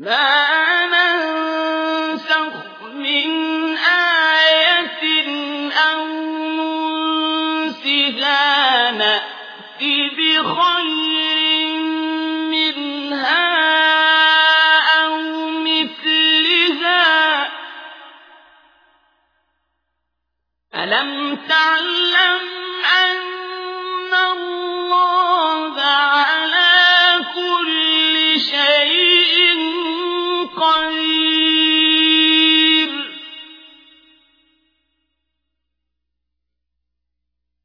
ما ننسخ من آية أو ننسها نأت بخير منها أو مثلها ألم تعلم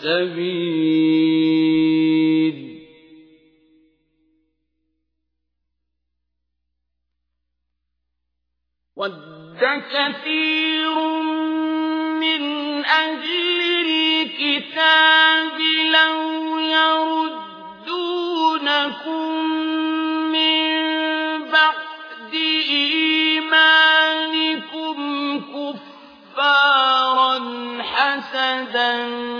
السبيل. ود كثير من أهل الكتاب لو يردونكم من بعد إيمانكم كفارا حسدا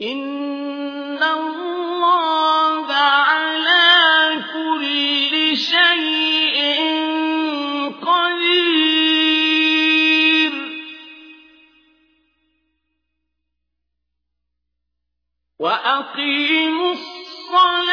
إن الله على كل شيء قدير. وأقيموا الصلاة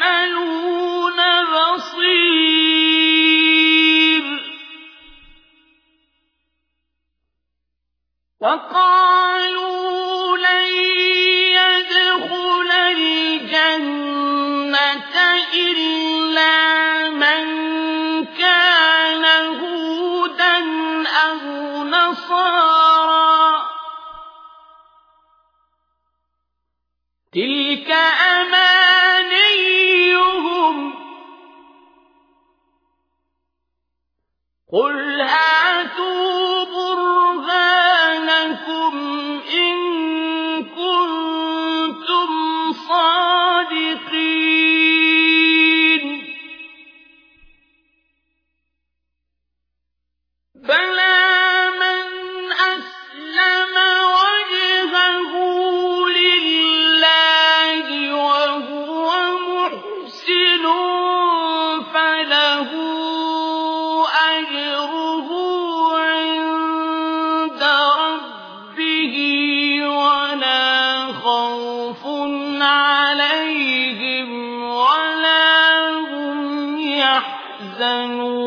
تعملون بصير. وقالوا لن يدخل الجنة إلا من كان هودا أو نصارى تلك قل هاتوا أجره عند عليهم ولا هم يحزنون